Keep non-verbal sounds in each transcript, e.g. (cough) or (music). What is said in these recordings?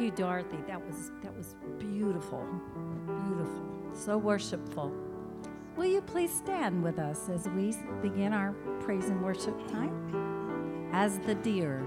you, Dorothy. That was that was beautiful. Beautiful. So worshipful. Will you please stand with us as we begin our praise and worship time? As the deer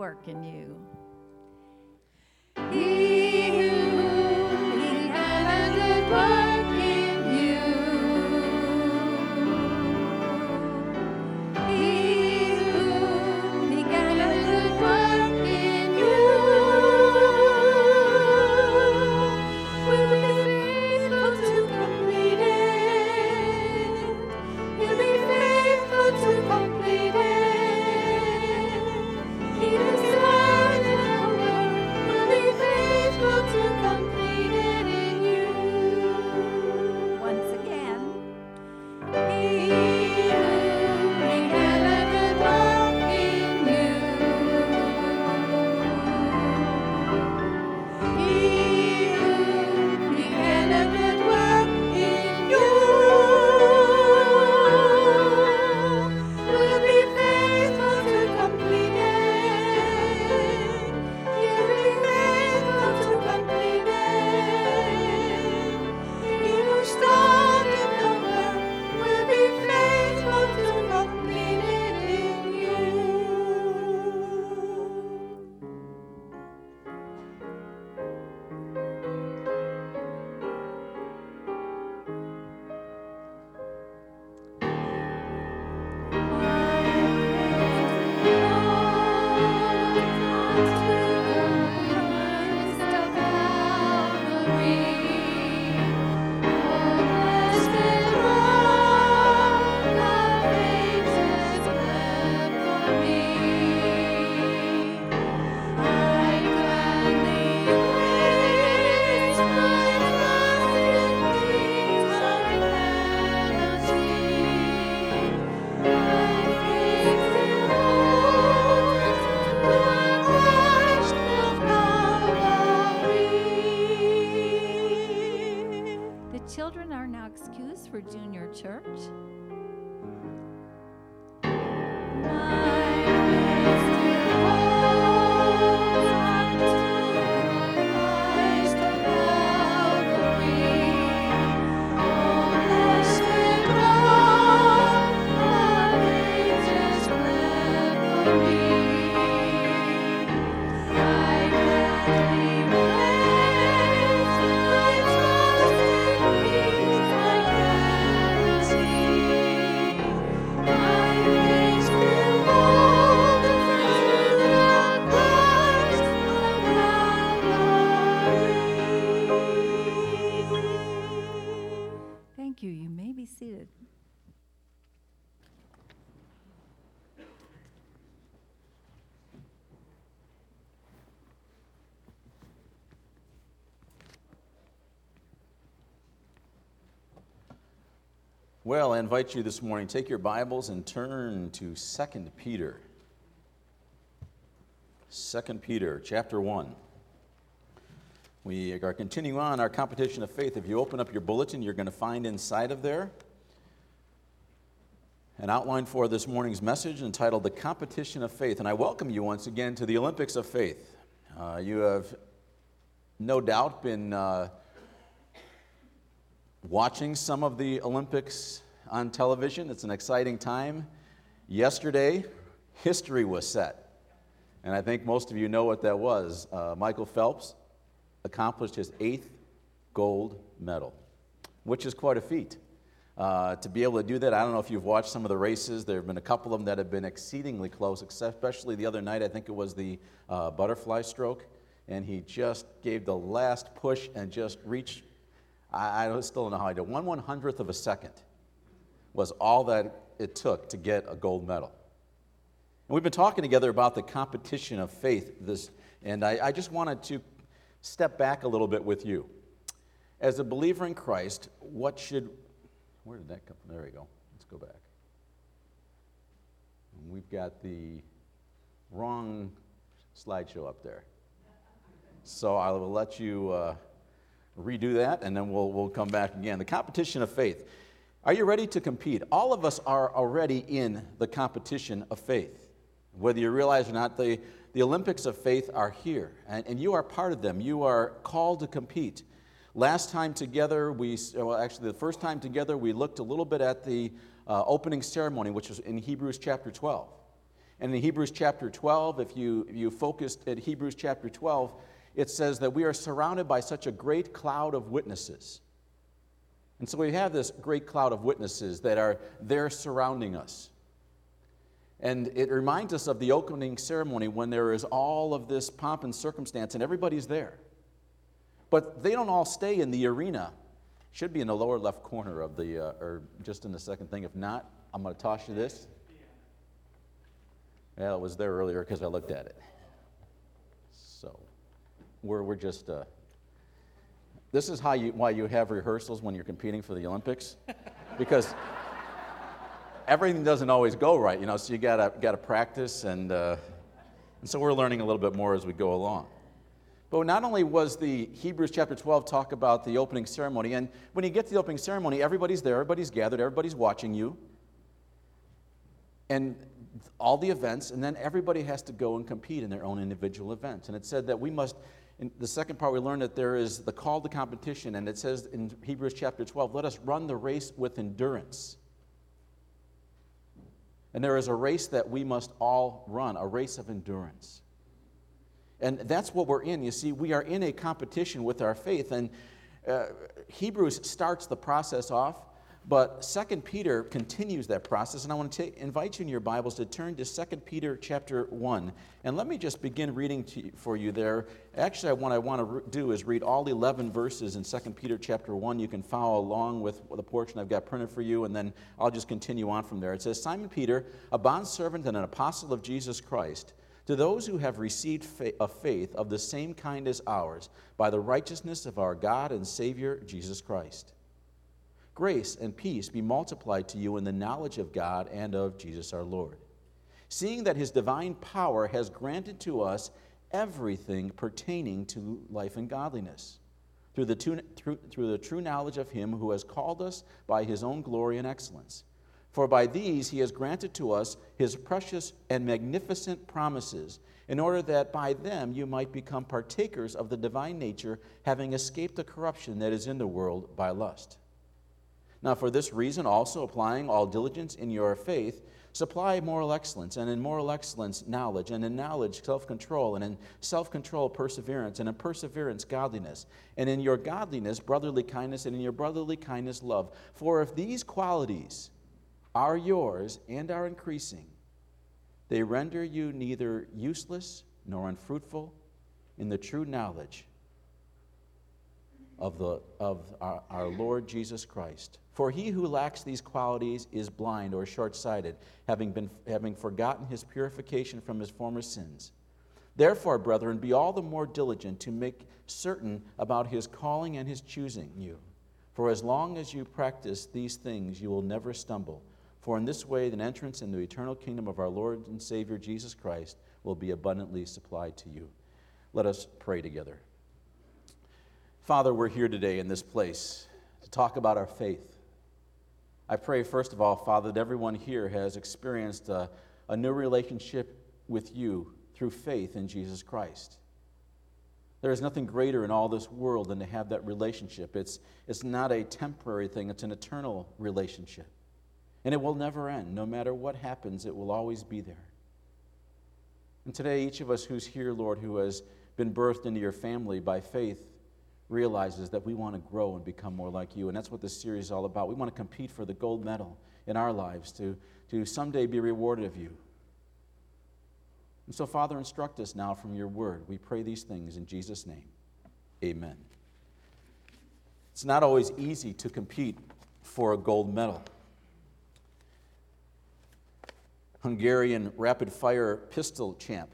work in you. Invite you this morning, take your Bibles and turn to 2 Peter. 2 Peter chapter 1. We are continuing on our competition of faith. If you open up your bulletin, you're going to find inside of there an outline for this morning's message entitled The Competition of Faith. And I welcome you once again to the Olympics of Faith. Uh, you have no doubt been. Uh, watching some of the Olympics on television. It's an exciting time. Yesterday, history was set. And I think most of you know what that was. Uh, Michael Phelps accomplished his eighth gold medal, which is quite a feat. Uh, to be able to do that, I don't know if you've watched some of the races. There have been a couple of them that have been exceedingly close, especially the other night. I think it was the uh, butterfly stroke. And he just gave the last push and just reached I, I still don't know how I did. One one hundredth of a second was all that it took to get a gold medal. And we've been talking together about the competition of faith. This, and I, I just wanted to step back a little bit with you. As a believer in Christ, what should, where did that come from? There we go. Let's go back. we've got the wrong slideshow up there. So I will let you. Uh, redo that, and then we'll, we'll come back again. The competition of faith. Are you ready to compete? All of us are already in the competition of faith. Whether you realize or not, the, the Olympics of faith are here, and, and you are part of them. You are called to compete. Last time together, we, well, actually, the first time together, we looked a little bit at the uh, opening ceremony, which was in Hebrews chapter 12. And in Hebrews chapter 12, if you, if you focused at Hebrews chapter 12, it says that we are surrounded by such a great cloud of witnesses. And so we have this great cloud of witnesses that are there surrounding us. And it reminds us of the opening ceremony when there is all of this pomp and circumstance and everybody's there. But they don't all stay in the arena. Should be in the lower left corner of the, uh, or just in the second thing. If not, I'm going to toss you this. Yeah, it was there earlier because I looked at it. So we're, we're just, uh, this is how you, why you have rehearsals when you're competing for the Olympics. because everything doesn't always go right, you know, so you gotta, gotta practice, and, uh, and so we're learning a little bit more as we go along. But not only was the Hebrews chapter 12 talk about the opening ceremony, and when you get to the opening ceremony, everybody's there, everybody's gathered, everybody's watching you. And all the events, and then everybody has to go and compete in their own individual events. And it said that we must in the second part, we learned that there is the call to competition, and it says in Hebrews chapter 12, let us run the race with endurance. And there is a race that we must all run, a race of endurance. And that's what we're in. You see, we are in a competition with our faith, and uh, Hebrews starts the process off but Second Peter continues that process, and I want to invite you in your Bibles to turn to Second Peter chapter 1. And let me just begin reading for you there. Actually, what I want to re- do is read all 11 verses in Second Peter chapter 1. You can follow along with the portion I've got printed for you, and then I'll just continue on from there. It says, Simon Peter, a bondservant and an apostle of Jesus Christ, to those who have received a faith of the same kind as ours, by the righteousness of our God and Savior Jesus Christ. Grace and peace be multiplied to you in the knowledge of God and of Jesus our Lord. Seeing that his divine power has granted to us everything pertaining to life and godliness, through the, true, through, through the true knowledge of him who has called us by his own glory and excellence. For by these he has granted to us his precious and magnificent promises, in order that by them you might become partakers of the divine nature, having escaped the corruption that is in the world by lust. Now, for this reason, also applying all diligence in your faith, supply moral excellence, and in moral excellence, knowledge, and in knowledge, self control, and in self control, perseverance, and in perseverance, godliness, and in your godliness, brotherly kindness, and in your brotherly kindness, love. For if these qualities are yours and are increasing, they render you neither useless nor unfruitful in the true knowledge of, the, of our, our Lord Jesus Christ. For he who lacks these qualities is blind or short sighted, having, been, having forgotten his purification from his former sins. Therefore, brethren, be all the more diligent to make certain about his calling and his choosing you. For as long as you practice these things, you will never stumble. For in this way, an entrance into the eternal kingdom of our Lord and Savior Jesus Christ will be abundantly supplied to you. Let us pray together. Father, we're here today in this place to talk about our faith. I pray, first of all, Father, that everyone here has experienced a, a new relationship with you through faith in Jesus Christ. There is nothing greater in all this world than to have that relationship. It's, it's not a temporary thing, it's an eternal relationship. And it will never end. No matter what happens, it will always be there. And today, each of us who's here, Lord, who has been birthed into your family by faith, realizes that we want to grow and become more like you. And that's what this series is all about. We want to compete for the gold medal in our lives to, to someday be rewarded of you. And so, Father, instruct us now from your word. We pray these things in Jesus' name. Amen. It's not always easy to compete for a gold medal. Hungarian rapid fire pistol champ,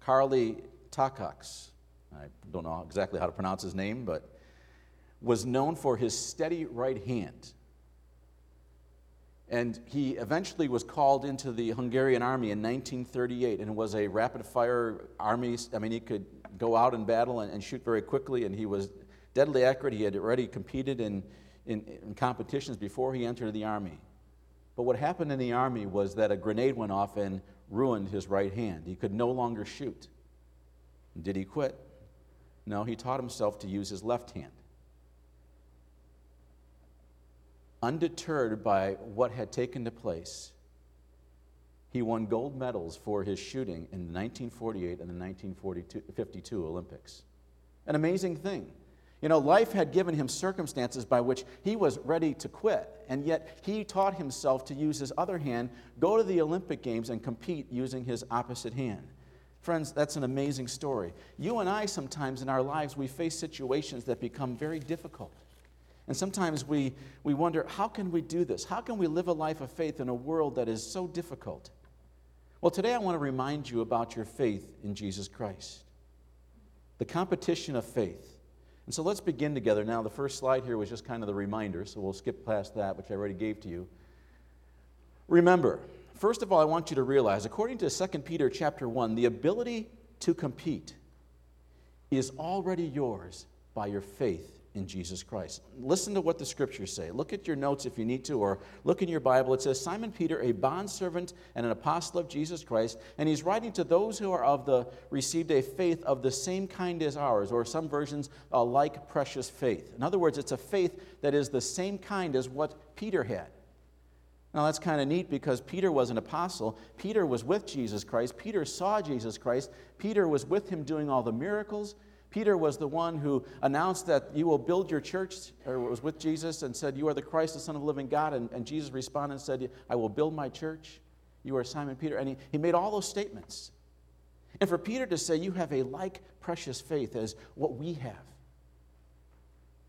Karli Takacs, I don't know exactly how to pronounce his name, but was known for his steady right hand. And he eventually was called into the Hungarian army in 1938 and was a rapid fire army. I mean, he could go out in battle and, and shoot very quickly, and he was deadly accurate. He had already competed in, in, in competitions before he entered the army. But what happened in the army was that a grenade went off and ruined his right hand. He could no longer shoot. Did he quit? No, he taught himself to use his left hand. Undeterred by what had taken place, he won gold medals for his shooting in the 1948 and the 1952 Olympics. An amazing thing. You know, life had given him circumstances by which he was ready to quit, and yet he taught himself to use his other hand, go to the Olympic Games, and compete using his opposite hand. Friends, that's an amazing story. You and I, sometimes in our lives, we face situations that become very difficult. And sometimes we, we wonder, how can we do this? How can we live a life of faith in a world that is so difficult? Well, today I want to remind you about your faith in Jesus Christ, the competition of faith. And so let's begin together. Now, the first slide here was just kind of the reminder, so we'll skip past that, which I already gave to you. Remember, First of all, I want you to realize, according to 2 Peter chapter 1, the ability to compete is already yours by your faith in Jesus Christ. Listen to what the scriptures say. Look at your notes if you need to, or look in your Bible. It says, Simon Peter, a bondservant and an apostle of Jesus Christ, and he's writing to those who are of the received a faith of the same kind as ours, or some versions, a like precious faith. In other words, it's a faith that is the same kind as what Peter had. Now, that's kind of neat because Peter was an apostle. Peter was with Jesus Christ. Peter saw Jesus Christ. Peter was with him doing all the miracles. Peter was the one who announced that you will build your church, or was with Jesus and said, You are the Christ, the Son of the living God. And, and Jesus responded and said, I will build my church. You are Simon Peter. And he, he made all those statements. And for Peter to say, You have a like precious faith as what we have.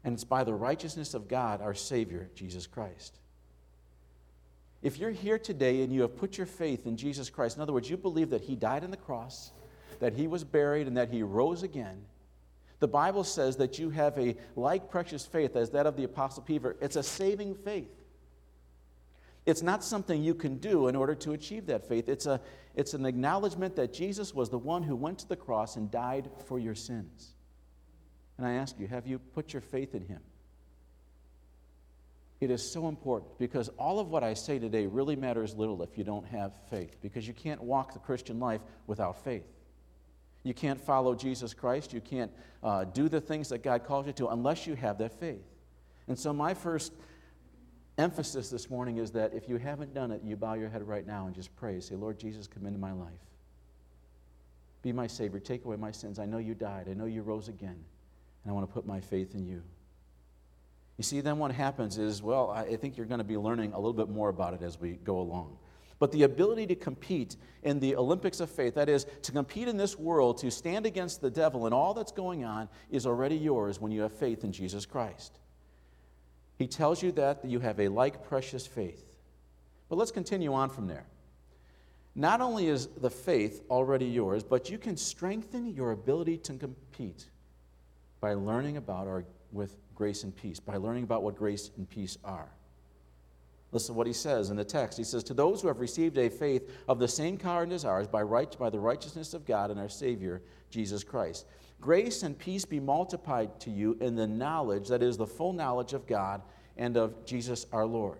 And it's by the righteousness of God, our Savior, Jesus Christ. If you're here today and you have put your faith in Jesus Christ, in other words, you believe that He died on the cross, that He was buried, and that He rose again, the Bible says that you have a like precious faith as that of the Apostle Peter. It's a saving faith. It's not something you can do in order to achieve that faith. It's, a, it's an acknowledgement that Jesus was the one who went to the cross and died for your sins. And I ask you, have you put your faith in Him? It is so important because all of what I say today really matters little if you don't have faith, because you can't walk the Christian life without faith. You can't follow Jesus Christ. You can't uh, do the things that God calls you to unless you have that faith. And so, my first emphasis this morning is that if you haven't done it, you bow your head right now and just pray. Say, Lord Jesus, come into my life. Be my Savior. Take away my sins. I know you died. I know you rose again. And I want to put my faith in you. You see, then what happens is, well, I think you're going to be learning a little bit more about it as we go along. But the ability to compete in the Olympics of faith, that is, to compete in this world, to stand against the devil and all that's going on, is already yours when you have faith in Jesus Christ. He tells you that you have a like precious faith. But let's continue on from there. Not only is the faith already yours, but you can strengthen your ability to compete by learning about our with grace and peace, by learning about what grace and peace are. Listen to what he says in the text. He says, To those who have received a faith of the same kind as ours by, right, by the righteousness of God and our Savior, Jesus Christ. Grace and peace be multiplied to you in the knowledge, that is, the full knowledge of God and of Jesus our Lord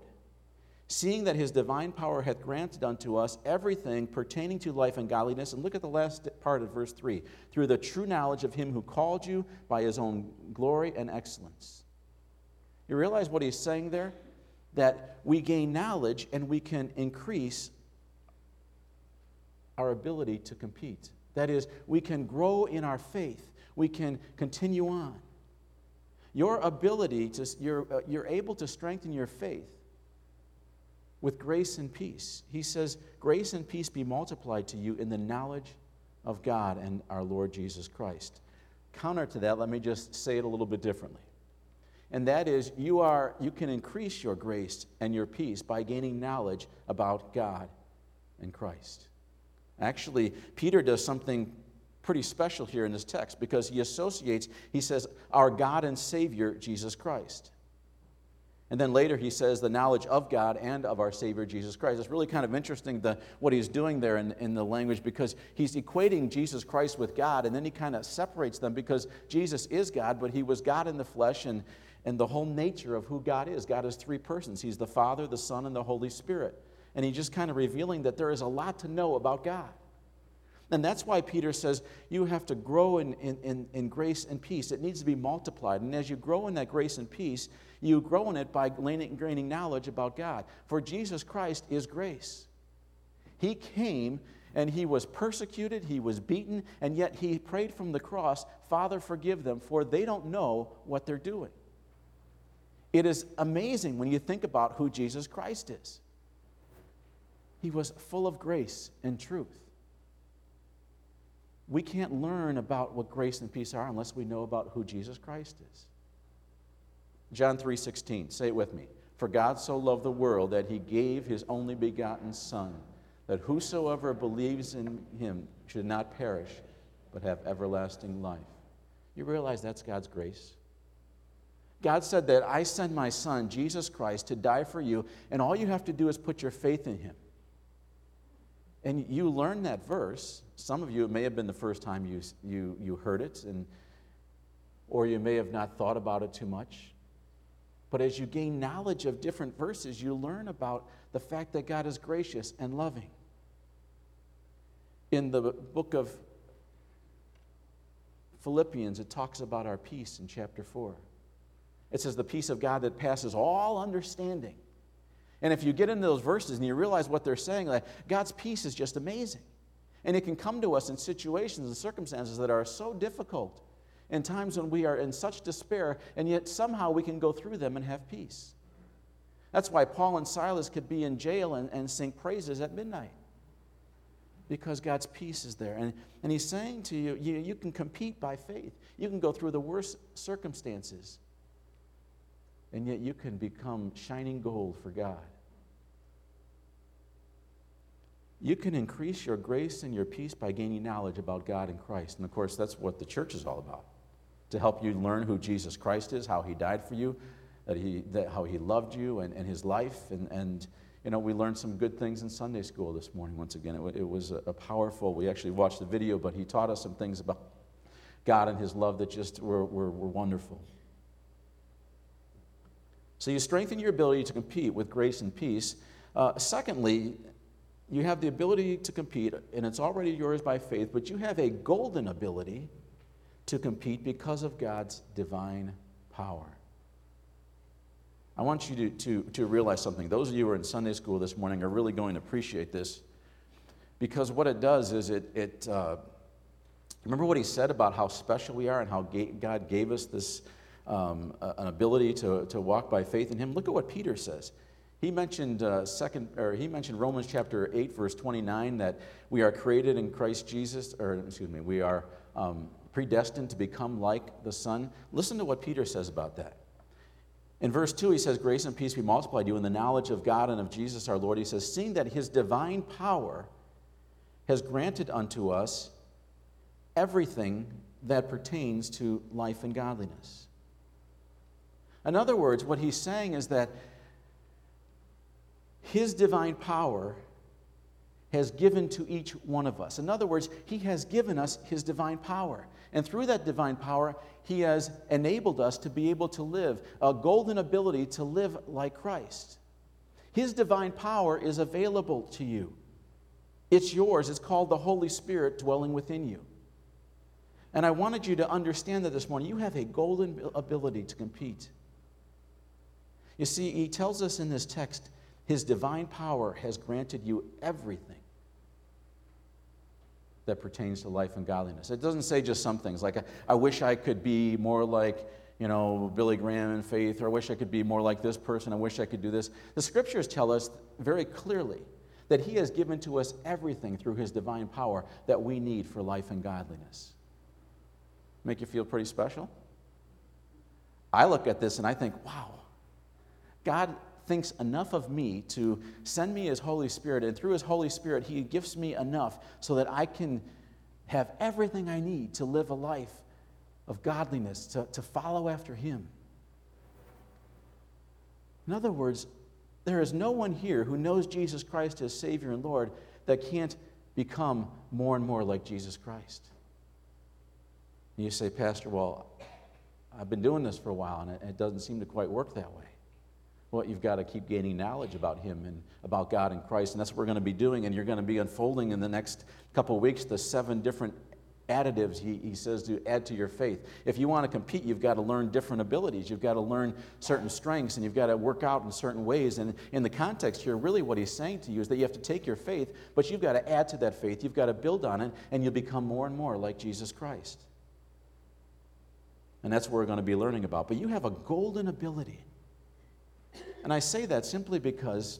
seeing that his divine power hath granted unto us everything pertaining to life and godliness. And look at the last part of verse 3 through the true knowledge of him who called you by his own glory and excellence. You realize what he's saying there? That we gain knowledge and we can increase our ability to compete. That is, we can grow in our faith, we can continue on. Your ability to, you're, uh, you're able to strengthen your faith with grace and peace. He says, Grace and peace be multiplied to you in the knowledge of God and our Lord Jesus Christ. Counter to that, let me just say it a little bit differently. And that is, you, are, you can increase your grace and your peace by gaining knowledge about God and Christ. Actually, Peter does something pretty special here in this text because he associates, he says, our God and Savior, Jesus Christ. And then later he says the knowledge of God and of our Savior Jesus Christ. It's really kind of interesting the, what he's doing there in, in the language because he's equating Jesus Christ with God and then he kind of separates them because Jesus is God, but he was God in the flesh and, and the whole nature of who God is. God is three persons He's the Father, the Son, and the Holy Spirit. And he's just kind of revealing that there is a lot to know about God. And that's why Peter says you have to grow in, in, in, grace and peace. It needs to be multiplied. And as you grow in that grace and peace, you grow in it by gaining knowledge about God. For Jesus Christ is grace. He came and he was persecuted, he was beaten, and yet he prayed from the cross, Father, forgive them, for they don't know what they're doing. It is amazing when you think about who Jesus Christ is. He was full of grace and truth we can't learn about what grace and peace are unless we know about who Jesus Christ is. John 3:16, say it with me. For God so loved the world that he gave his only begotten son that whosoever believes in him should not perish but have everlasting life. You realize that's God's grace? God said that I send my son Jesus Christ to die for you and all you have to do is put your faith in him. And you learn that verse. Some of you, it may have been the first time you, you, you heard it, and, or you may have not thought about it too much. But as you gain knowledge of different verses, you learn about the fact that God is gracious and loving. In the book of Philippians, it talks about our peace in chapter 4. It says, The peace of God that passes all understanding and if you get into those verses and you realize what they're saying, like God's peace is just amazing. And it can come to us in situations and circumstances that are so difficult, in times when we are in such despair, and yet somehow we can go through them and have peace. That's why Paul and Silas could be in jail and, and sing praises at midnight. Because God's peace is there. And, and he's saying to you, you, you can compete by faith. You can go through the worst circumstances and yet you can become shining gold for God. You can increase your grace and your peace by gaining knowledge about God and Christ. And of course, that's what the church is all about to help you learn who Jesus Christ is, how he died for you, that he, that how he loved you and, and his life. And, and, you know, we learned some good things in Sunday school this morning once again. It, it was a, a powerful, we actually watched the video, but he taught us some things about God and his love that just were, were, were wonderful. So you strengthen your ability to compete with grace and peace. Uh, secondly, you have the ability to compete, and it's already yours by faith, but you have a golden ability to compete because of God's divine power. I want you to, to, to realize something. Those of you who are in Sunday school this morning are really going to appreciate this because what it does is it, it uh, remember what he said about how special we are and how God gave us this um, an ability to, to walk by faith in him. Look at what Peter says. He mentioned uh, second, or he mentioned Romans chapter eight, verse twenty-nine, that we are created in Christ Jesus, or excuse me, we are um, predestined to become like the Son. Listen to what Peter says about that. In verse 2, he says, Grace and peace be multiplied to you in the knowledge of God and of Jesus our Lord. He says, Seeing that his divine power has granted unto us everything that pertains to life and godliness. In other words, what he's saying is that his divine power has given to each one of us. In other words, he has given us his divine power. And through that divine power, He has enabled us to be able to live, a golden ability to live like Christ. His divine power is available to you. It's yours. It's called the Holy Spirit dwelling within you. And I wanted you to understand that this morning you have a golden ability to compete. You see, he tells us in this text, his divine power has granted you everything that pertains to life and godliness. It doesn't say just some things like, I wish I could be more like, you know, Billy Graham in faith, or I wish I could be more like this person, I wish I could do this. The scriptures tell us very clearly that He has given to us everything through His divine power that we need for life and godliness. Make you feel pretty special? I look at this and I think, wow, God thinks enough of me to send me His Holy Spirit, and through His Holy Spirit, He gives me enough so that I can have everything I need to live a life of godliness, to, to follow after Him. In other words, there is no one here who knows Jesus Christ as Savior and Lord that can't become more and more like Jesus Christ. And you say, Pastor, well, I've been doing this for a while and it, it doesn't seem to quite work that way. Well, you've got to keep gaining knowledge about Him and about God and Christ. And that's what we're going to be doing. And you're going to be unfolding in the next couple of weeks the seven different additives he, he says to add to your faith. If you want to compete, you've got to learn different abilities. You've got to learn certain strengths and you've got to work out in certain ways. And in the context here, really what he's saying to you is that you have to take your faith, but you've got to add to that faith. You've got to build on it, and you'll become more and more like Jesus Christ. And that's what we're going to be learning about. But you have a golden ability and I say that simply because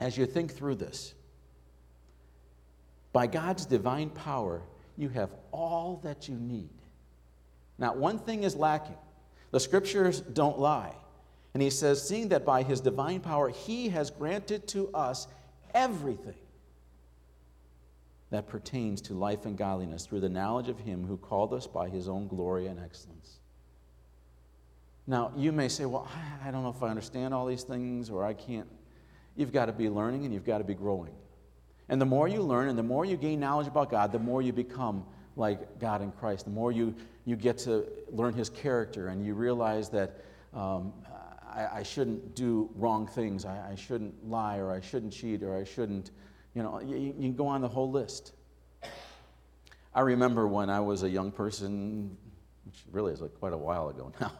as you think through this, by God's divine power, you have all that you need. Not one thing is lacking. The scriptures don't lie. And he says, seeing that by his divine power, he has granted to us everything that pertains to life and godliness through the knowledge of him who called us by his own glory and excellence. Now, you may say, well, I don't know if I understand all these things or I can't. You've got to be learning and you've got to be growing. And the more you learn and the more you gain knowledge about God, the more you become like God in Christ. The more you, you get to learn His character and you realize that um, I, I, shouldn't do wrong things. I, I, shouldn't lie or I shouldn't cheat or I shouldn't, you know, you, you can go on the whole list. I remember when I was a young person, which really is like quite a while ago (laughs) now.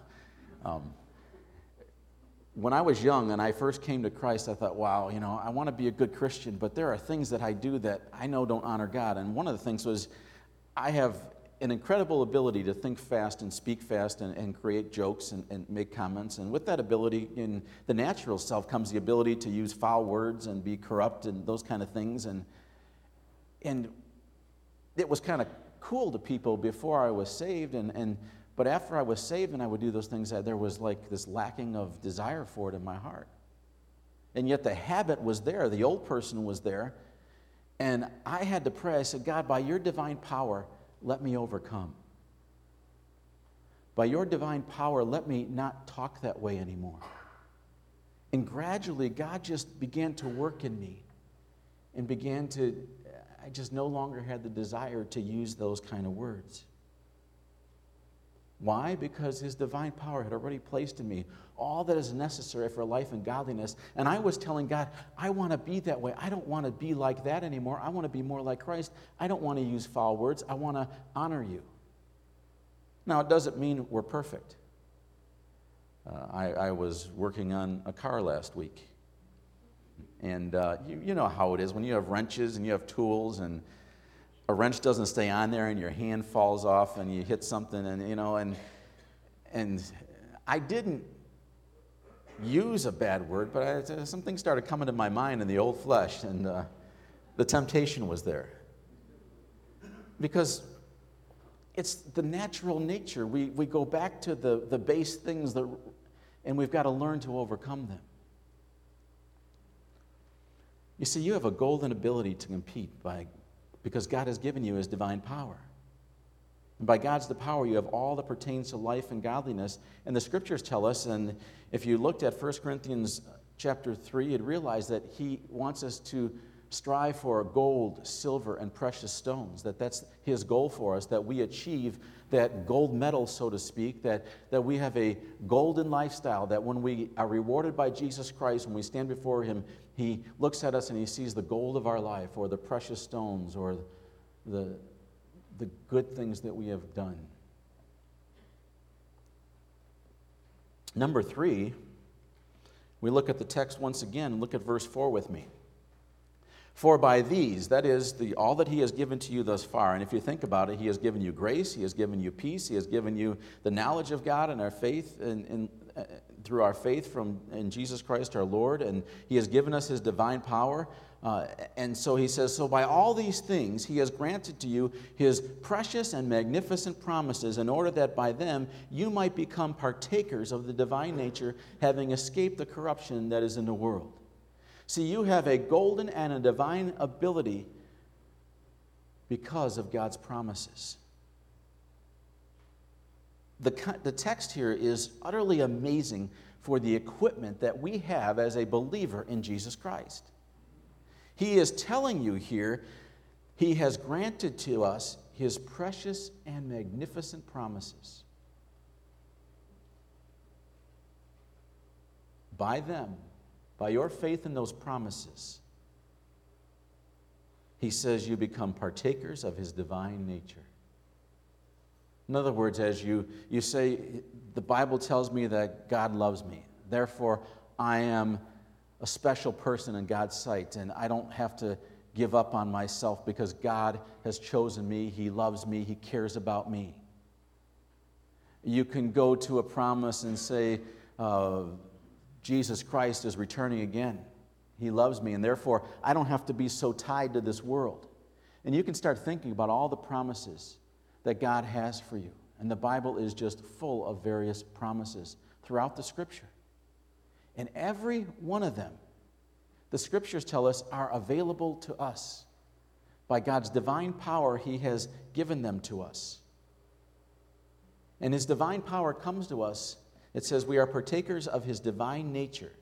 Um, when I was young and I first came to Christ, I thought, wow, you know, I want to be a good Christian, but there are things that I do that I know don't honor God. And one of the things was I have an incredible ability to think fast and speak fast and, and create jokes and, and, make comments. And with that ability, in the natural self comes the ability to use foul words and be corrupt and those kind of things. And, and it was kind of cool to people before I was saved. And, and but after I was saved and I would do those things, there was like this lacking of desire for it in my heart. And yet the habit was there, the old person was there. And I had to pray. I said, God, by your divine power, let me overcome. By your divine power, let me not talk that way anymore. And gradually, God just began to work in me and began to, I just no longer had the desire to use those kind of words. Why? Because his divine power had already placed in me all that is necessary for life and godliness. And I was telling God, I want to be that way. I don't want to be like that anymore. I want to be more like Christ. I don't want to use foul words. I want to honor you. Now, it doesn't mean we're perfect. Uh, I, I, was working on a car last week. And uh, you, you know how it is when you have wrenches and you have tools and a wrench doesn't stay on there and your hand falls off and you hit something and you know and and I didn't use a bad word, but I, some things started coming to my mind in the old flesh, and uh, the temptation was there. Because it's the natural nature. We, we go back to the, the base things, that, and we've got to learn to overcome them. You see, you have a golden ability to compete by, because God has given you His divine power. And by God's the power, you have all that pertains to life and godliness. And the scriptures tell us, and if you looked at 1 Corinthians uh, chapter 3, you'd realize that he wants us to strive for gold, silver, and precious stones. That that's his goal for us, that we achieve that gold medal, so to speak, that, that we have a golden lifestyle, that when we are rewarded by Jesus Christ, when we stand before him, he looks at us and he sees the gold of our life, or the precious stones, or the, the good things that we have done. Number three, we look at the text once again. Look at verse 4 with me. For by these, that is, the, all that he has given to you thus far, and if you think about it, he has given you grace, he has given you peace, he has given you the knowledge of God and our faith in, uh, through our faith from in Jesus Christ our Lord, and he has given us his divine power. Uh, and so he says, So by all these things he has granted to you his precious and magnificent promises, in order that by them you might become partakers of the divine nature, having escaped the corruption that is in the world. See, you have a golden and a divine ability because of God's promises. The, the text here is utterly amazing for the equipment that we have as a believer in Jesus Christ. He is telling you here, He has granted to us His precious and magnificent promises. By them, by your faith in those promises, He says you become partakers of His divine nature. In other words, as you, you say, the Bible tells me that God loves me, therefore I am a special person in God's sight, and I don't have to give up on myself because God has chosen me, He loves me, He cares about me. You can go to a promise and say, uh, Jesus Christ is returning again. He loves me, and therefore I don't have to be so tied to this world. And you can start thinking about all the promises that God has for you. And the Bible is just full of various promises throughout the scripture. And every one of them, the scriptures tell us, are available to us. By God's divine power, He has given them to us. And His divine power comes to us. It says we are partakers of His divine nature.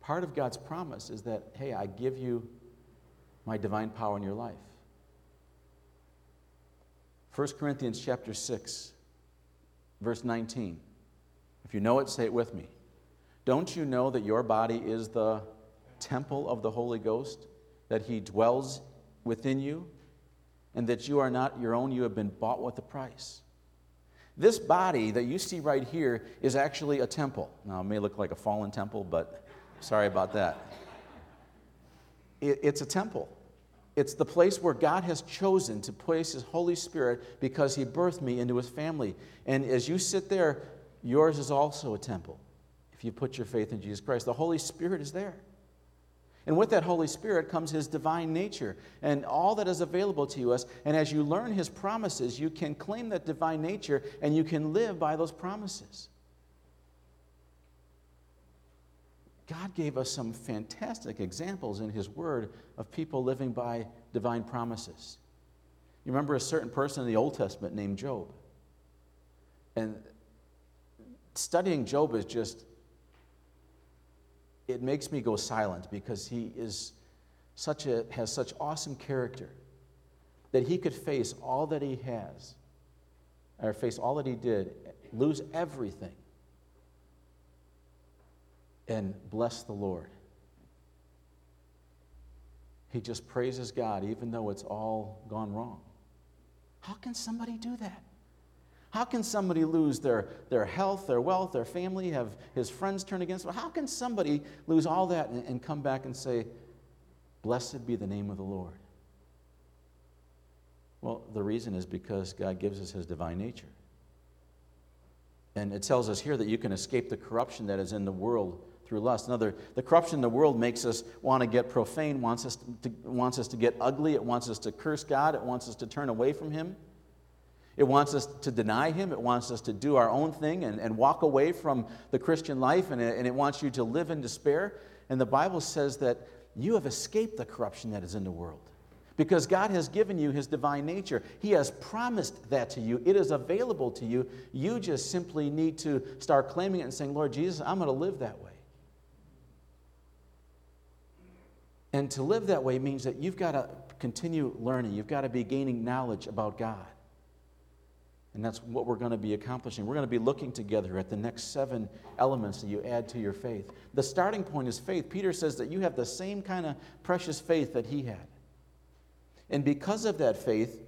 Part of God's promise is that, hey, I give you my divine power in your life. 1 Corinthians chapter 6, verse 19. If you know it, say it with me. Don't you know that your body is the temple of the Holy Ghost, that He dwells within you, and that you are not your own, you have been bought with a price? This body that you see right here is actually a temple. Now, it may look like a fallen temple, but sorry about that. It, it's a temple. It's the place where God has chosen to place His Holy Spirit because He birthed me into His family. And as you sit there yours is also a temple if you put your faith in Jesus Christ. The Holy Spirit is there. And with that Holy Spirit comes His divine nature and all that is available to us. And as you learn His promises, you can claim that divine nature and you can live by those promises. God gave us some fantastic examples in His Word of people living by divine promises. You remember a certain person in the Old Testament named Job. And studying Job is just, it makes me go silent because he is such a, has such awesome character that he could face all that he has, or face all that he did, lose everything, and bless the Lord. He just praises God even though it's all gone wrong. How can somebody do that? How can somebody lose their, their health, their wealth, their family, have his friends turn against him? How can somebody lose all that and, and come back and say, Blessed be the name of the Lord? Well, the reason is because God gives us his divine nature. And it tells us here that you can escape the corruption that is in the world through lust. Another, the corruption in the world makes us want to get profane, wants us to, wants us to get ugly, it wants us to curse God, it wants us to turn away from Him. It wants us to deny Him. It wants us to do our own thing and, and walk away from the Christian life, and it, and it wants you to live in despair. And the Bible says that you have escaped the corruption that is in the world because God has given you His divine nature. He has promised that to you. It is available to you. You just simply need to start claiming it and saying, Lord Jesus, I'm going to live that way. And to live that way means that you've got to continue learning, you've got to be gaining knowledge about God. And that's what we're going to be accomplishing. We're going to be looking together at the next seven elements that you add to your faith. The starting point is faith. Peter says that you have the same kind of precious faith that he had. And because of that faith,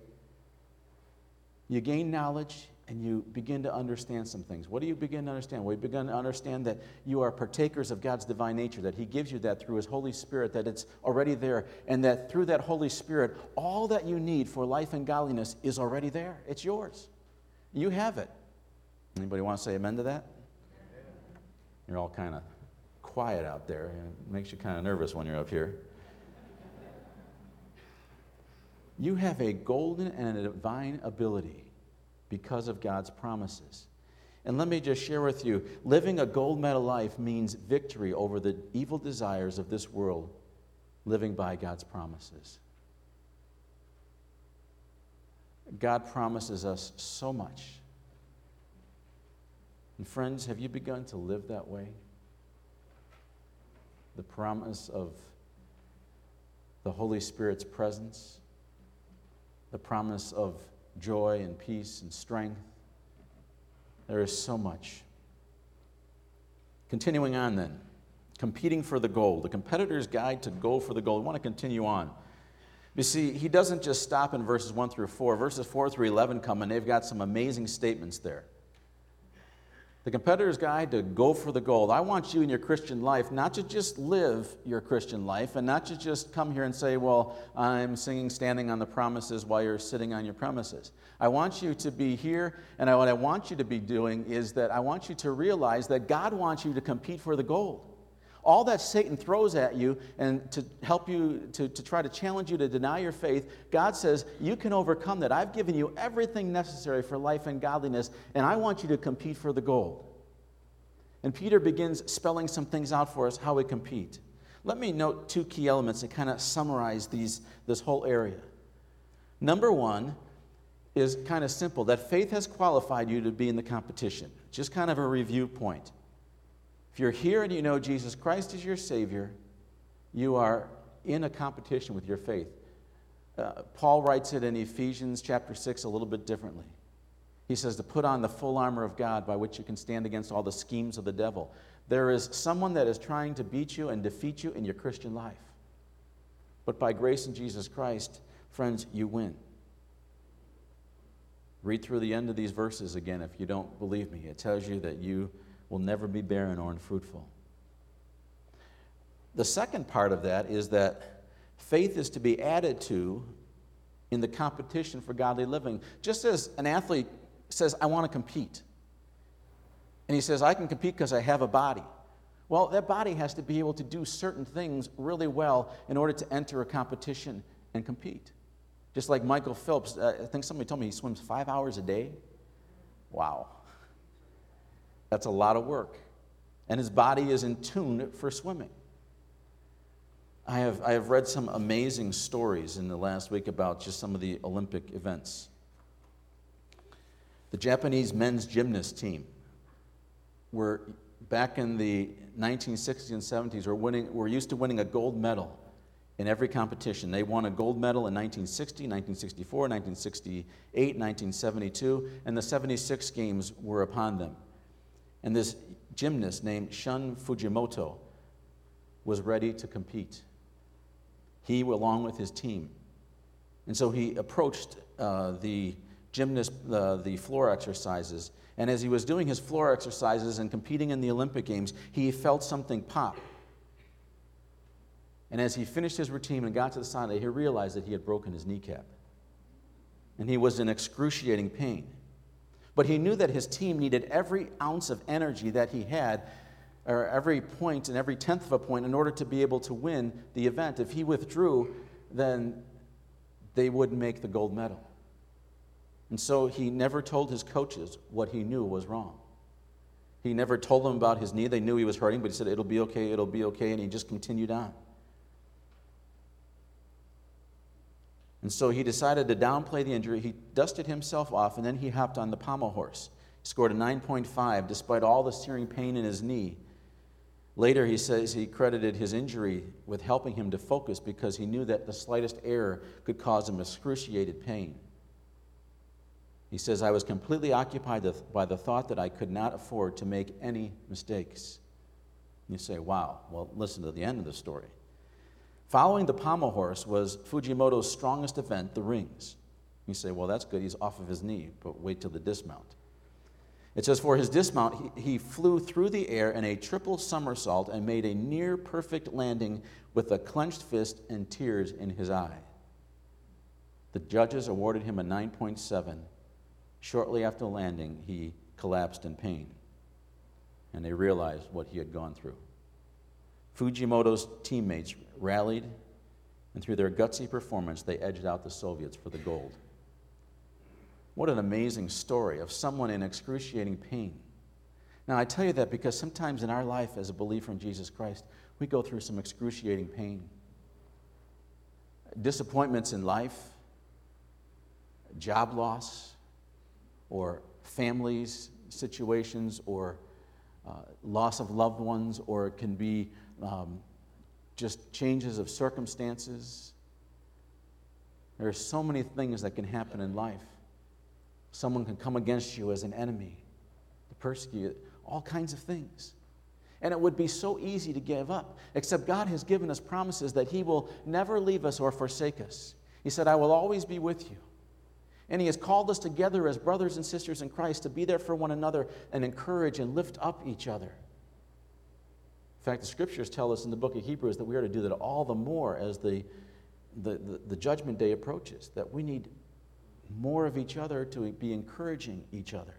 you gain knowledge and you begin to understand some things. What do you begin to understand? Well, you begin to understand that you are partakers of God's divine nature, that He gives you that through His Holy Spirit, that it's already there, and that through that Holy Spirit, all that you need for life and godliness is already there. It's yours. You have it. Anybody want to say amen to that? You're all kind of quiet out there. It makes you kind of nervous when you're up here. You have a golden and a divine ability because of God's promises. And let me just share with you living a gold medal life means victory over the evil desires of this world, living by God's promises. God promises us so much. And friends, have you begun to live that way? The promise of the Holy Spirit's presence, the promise of joy and peace and strength. There is so much. Continuing on then, competing for the goal, the competitor's guide to go for the goal. I want to continue on. You see, he doesn't just stop in verses 1 through 4. Verses 4 through 11 come and they've got some amazing statements there. The competitor's guide to go for the gold. I want you in your Christian life not to just live your Christian life and not to just come here and say, Well, I'm singing Standing on the Promises while you're sitting on your premises. I want you to be here, and what I want you to be doing is that I want you to realize that God wants you to compete for the gold. All that Satan throws at you and to help you, to, to try to challenge you to deny your faith, God says, You can overcome that. I've given you everything necessary for life and godliness, and I want you to compete for the gold. And Peter begins spelling some things out for us how we compete. Let me note two key elements that kind of summarize these, this whole area. Number one is kind of simple that faith has qualified you to be in the competition. Just kind of a review point. If you're here and you know Jesus Christ is your Savior, you are in a competition with your faith. Uh, Paul writes it in Ephesians chapter 6 a little bit differently. He says to put on the full armor of God by which you can stand against all the schemes of the devil. There is someone that is trying to beat you and defeat you in your Christian life. But by grace in Jesus Christ, friends, you win. Read through the end of these verses again if you don't believe me. It tells you that you will never be barren or unfruitful. The second part of that is that faith is to be added to in the competition for godly living. Just as an athlete says, I want to compete, and he says, I can compete because I have a body. Well, that body has to be able to do certain things really well in order to enter a competition and compete. Just like Michael Phelps, uh, I think somebody told me he swims five hours a day. Wow. That's a lot of work. And his body is in tune for swimming. I have, I have read some amazing stories in the last week about just some of the Olympic events. The Japanese men's gymnast team were back in the 1960s and 70s were, winning, were used to winning a gold medal in every competition. They won a gold medal in 1960, 1964, 1968, 1972, and the 76 games were upon them. And this gymnast named Shun Fujimoto was ready to compete. He, along with his team. And so he approached uh, the gymnast, uh, the floor exercises. And as he was doing his floor exercises and competing in the Olympic Games, he felt something pop. And as he finished his routine and got to the side, he realized that he had broken his kneecap. And he was in excruciating pain. But he knew that his team needed every ounce of energy that he had, or every point and every tenth of a point, in order to be able to win the event. If he withdrew, then they wouldn't make the gold medal. And so he never told his coaches what he knew was wrong. He never told them about his knee. They knew he was hurting, but he said, It'll be okay, it'll be okay, and he just continued on. And so he decided to downplay the injury. He dusted himself off, and then he hopped on the pommel horse. He scored a 9.5 despite all the searing pain in his knee. Later, he says he credited his injury with helping him to focus because he knew that the slightest error could cause him excruciating pain. He says, I was completely occupied by the thought that I could not afford to make any mistakes. You say, wow, well, listen to the end of the story. Following the pommel horse was Fujimoto's strongest event, the rings. You say, well, that's good. He's off of his knee, but wait till the dismount. It says, for his dismount, he, he flew through the air in a triple somersault and made a near perfect landing with a clenched fist and tears in his eye. The judges awarded him a 9.7. Shortly after landing, he collapsed in pain, and they realized what he had gone through. Fujimoto's teammates rallied, and through their gutsy performance, they edged out the Soviets for the gold. What an amazing story of someone in excruciating pain. Now, I tell you that because sometimes in our life as a believer in Jesus Christ, we go through some excruciating pain. Disappointments in life, job loss, or families, situations, or uh, loss of loved ones, or it can be um, just changes of circumstances. There are so many things that can happen in life. Someone can come against you as an enemy, to persecute, all kinds of things. And it would be so easy to give up, except God has given us promises that He will never leave us or forsake us. He said, I will always be with you. And He has called us together as brothers and sisters in Christ to be there for one another and encourage and lift up each other. In fact, the scriptures tell us in the book of Hebrews that we are to do that all the more as the, the, the, the judgment day approaches, that we need more of each other to be encouraging each other.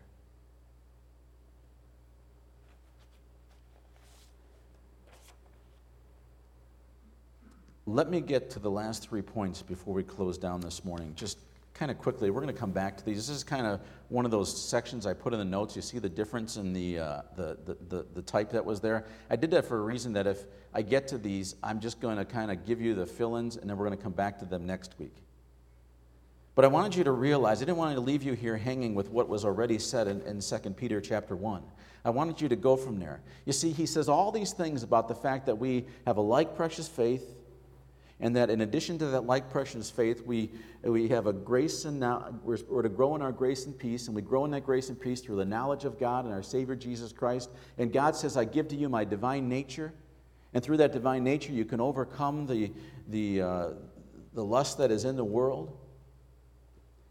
Let me get to the last three points before we close down this morning. Just kind of quickly, we're going to come back to these. This is kind of one of those sections I put in the notes. You see the difference in the, uh, the, the, the, the, type that was there. I did that for a reason that if I get to these, I'm just going to kind of give you the fill ins and then we're going to come back to them next week. But I wanted you to realize, I didn't want to leave you here hanging with what was already said in, in 2 Peter chapter 1. I wanted you to go from there. You see, he says all these things about the fact that we have a like precious faith, and that in addition to that like precious faith, we, we have a grace and now we're, we're to grow in our grace and peace, and we grow in that grace and peace through the knowledge of God and our Savior Jesus Christ. And God says, I give to you my divine nature, and through that divine nature, you can overcome the, the, uh, the lust that is in the world.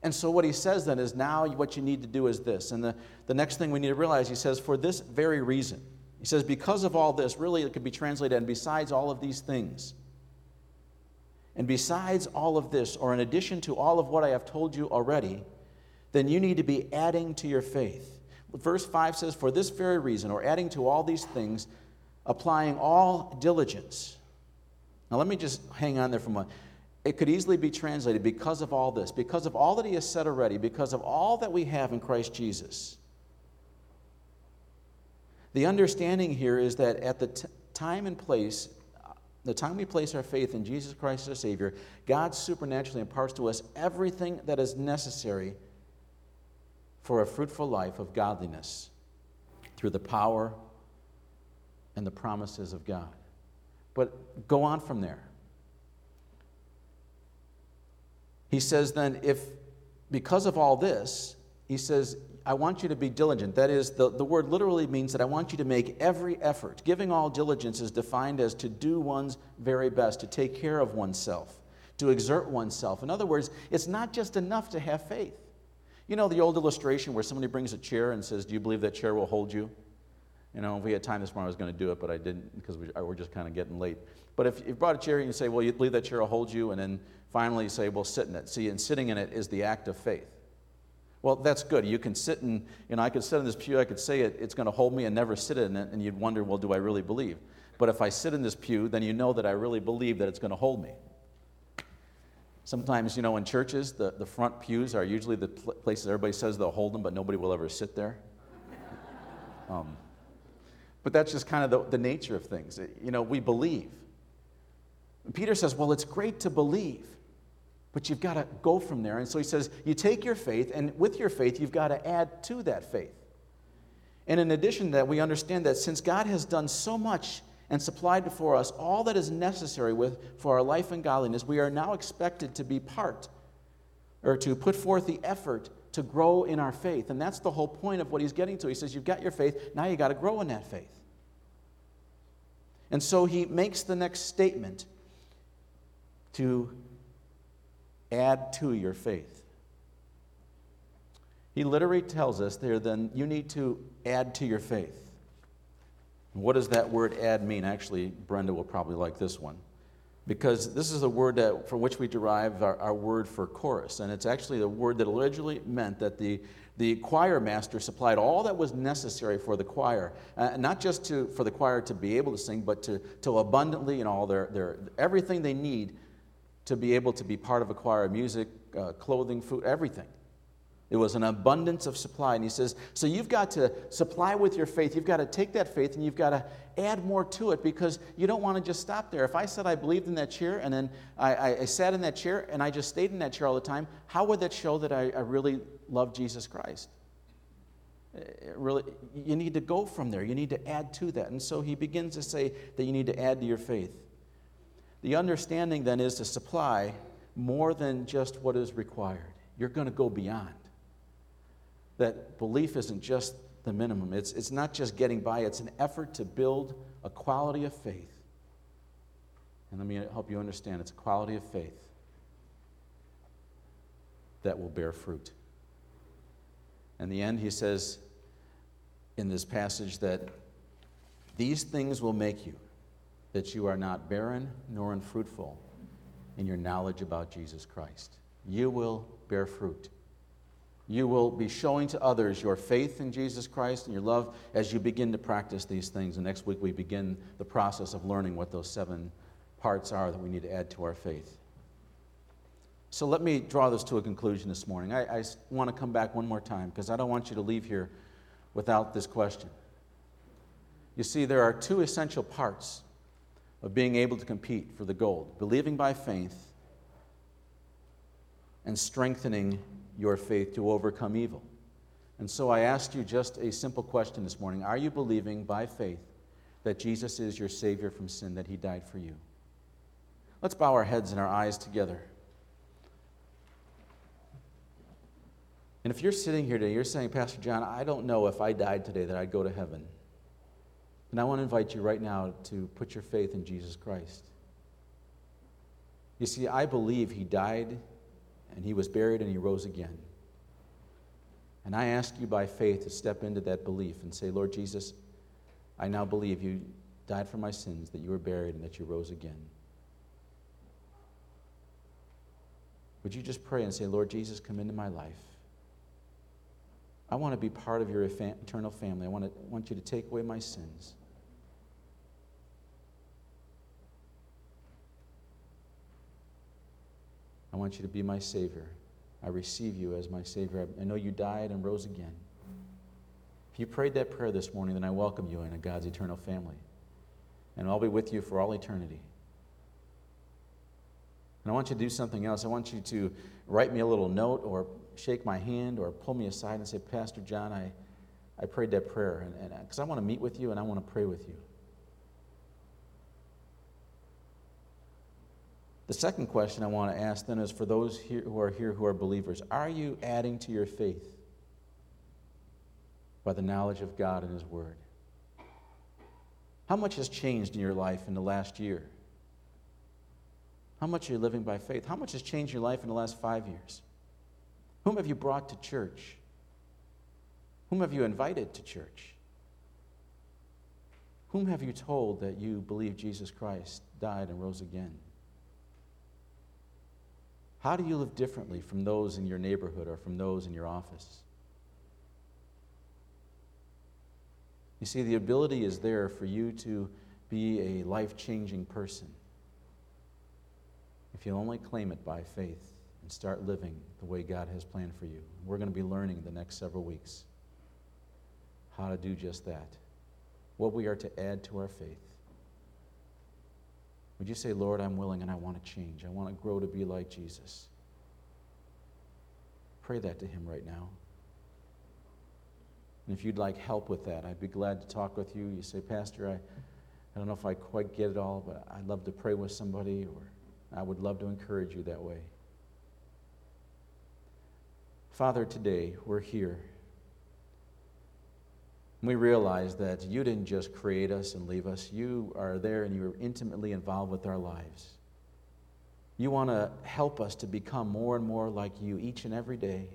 And so, what he says then is now what you need to do is this. And the, the next thing we need to realize, he says, for this very reason. He says, because of all this, really, it could be translated, and besides all of these things. And besides all of this, or in addition to all of what I have told you already, then you need to be adding to your faith. Verse 5 says, For this very reason, or adding to all these things, applying all diligence. Now, let me just hang on there for a moment. It could easily be translated because of all this, because of all that he has said already, because of all that we have in Christ Jesus. The understanding here is that at the time and place the time we place our faith in Jesus Christ as Savior, God supernaturally imparts to us everything that is necessary for a fruitful life of godliness through the power and the promises of God. But go on from there. He says, then, if because of all this, he says, I want you to be diligent. That is, the, the word literally means that I want you to make every effort. Giving all diligence is defined as to do one's very best, to take care of oneself, to exert oneself. In other words, it's not just enough to have faith. You know the old illustration where somebody brings a chair and says, Do you believe that chair will hold you? You know, if we had time this morning, I was going to do it, but I didn't because we, we're just kind of getting late. But if you brought a chair and you say, Well, you believe that chair will hold you, and then finally you say, Well, sit in it. See, and sitting in it is the act of faith. Well, that's good. You can sit in, you know, I could sit in this pew, I could say it, it's going to hold me and never sit in it, and you'd wonder, well, do I really believe? But if I sit in this pew, then you know that I really believe that it's going to hold me. Sometimes, you know, in churches, the, the front pews are usually the pl- places everybody says they'll hold them, but nobody will ever sit there. (laughs) Um, but that's just kind of the, the nature of things. You know, we believe. Peter says, well, it's great to believe, but you've got to go from there. And so he says, you take your faith, and with your faith, you've got to add to that faith. And in addition to that, we understand that since God has done so much and supplied for us all that is necessary with, for our life and godliness, we are now expected to be part or to put forth the effort to grow in our faith. And that's the whole point of what he's getting to. He says, You've got your faith, now you got to grow in that faith. And so he makes the next statement to add to your faith. He literally tells us there, then you need to add to your faith. What does that word add mean? Actually, Brenda will probably like this one. Because this is a word that, from which we derive our, our word for chorus. And it's actually the word that originally meant that the, the choir master supplied all that was necessary for the choir. Uh, not just to, for the choir to be able to sing, but to, to abundantly and all their, their, everything they need to be able to be part of a choir music, uh, clothing, food, everything. It was an abundance of supply. And he says, So you've got to supply with your faith. You've got to take that faith and you've got to add more to it because you don't want to just stop there. If I said I believed in that chair and then I, I sat in that chair and I just stayed in that chair all the time, how would that show that I, I really love Jesus Christ? It really, you need to go from there. You need to add to that. And so he begins to say that you need to add to your faith. The understanding then is to supply more than just what is required. You're going to go beyond that belief isn't just the minimum. It's, it's not just getting by, it's an effort to build a quality of faith. And let me help you understand it's a quality of faith that will bear fruit. In the end, he says in this passage that these things will make you that you are not barren nor unfruitful in your knowledge about Jesus Christ. You will bear fruit. You will be showing to others your faith in Jesus Christ and your love as you begin to practice these things. And next week we begin the process of learning what those seven parts are that we need to add to our faith. So let me draw this to a conclusion this morning. I, I want to come back one more time because I don't want you to leave here without this question. You see, there are two essential parts of being able to compete for the gold believing by faith and strengthening your faith to overcome evil. And so I asked you just a simple question this morning Are you believing by faith that Jesus is your Savior from sin, that He died for you? Let's bow our heads and our eyes together. And if you're sitting here today, you're saying, Pastor John, I don't know if I died today that I'd go to heaven. And I want to invite you right now to put your faith in Jesus Christ. You see, I believe He died and he was buried and he rose again. And I ask you by faith to step into that belief and say, Lord Jesus, I now believe you died for my sins, that you were buried, and that you rose again. Would you just pray and say, Lord Jesus, come into my life? I want to be part of your eternal family. I want, to, want you to take away my sins. I want you to be my Savior. I receive you as my Savior. I know you died and rose again. If you prayed that prayer this morning, then I welcome you in God's eternal family. And I'll be with you for all eternity. And I want you to do something else. I want you to write me a little note or shake my hand or pull me aside and say, Pastor John, I, I prayed that prayer. And because uh, I want to meet with you and I want to pray with you. The second question I want to ask then is for those here who are here who are believers are you adding to your faith by the knowledge of God and His Word? How much has changed in your life in the last year? How much are you living by faith? How much has changed your life in the last five years? Whom have you brought to church? Whom have you invited to church? Whom have you told that you believe Jesus Christ died and rose again? How do you live differently from those in your neighborhood or from those in your office? You see, the ability is there for you to be a life changing person if you'll only claim it by faith and start living the way God has planned for you. We're going to be learning the next several weeks how to do just that, what we are to add to our faith. Would you say, Lord, I'm willing and I want to change? I want to grow to be like Jesus. Pray that to Him right now. And if you'd like help with that, I'd be glad to talk with you. You say, Pastor, I, I don't know if I quite get it all, but I'd love to pray with somebody, or I would love to encourage you that way. Father, today we're here. We realize that you didn't just create us and leave us, you are there and you're intimately involved with our lives. You want to help us to become more and more like you each and every day.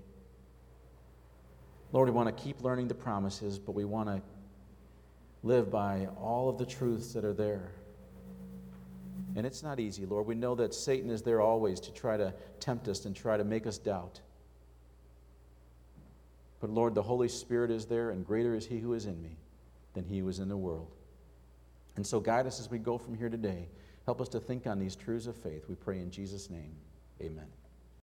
Lord, we want to keep learning the promises, but we want to live by all of the truths that are there. And it's not easy, Lord. We know that Satan is there always to try to tempt us and try to make us doubt. But Lord, the Holy Spirit is there, and greater is He who is in me than He who is in the world. And so guide us as we go from here today. Help us to think on these truths of faith. We pray in Jesus' name. Amen.